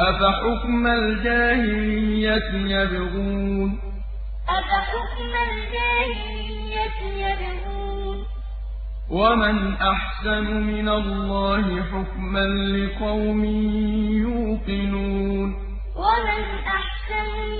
أَفَحُكْمَ الْجَاهِلِيَّةِ يَبْغُونَ؟ أفحكم الجاهلية يبغون؟ وَمَنْ أَحْسَنُ مِنَ اللَّهِ حُكْمًا لِّقَوْمٍ يُوقِنُونَ؟ وَمَنْ أَحْسَنُ مِنَ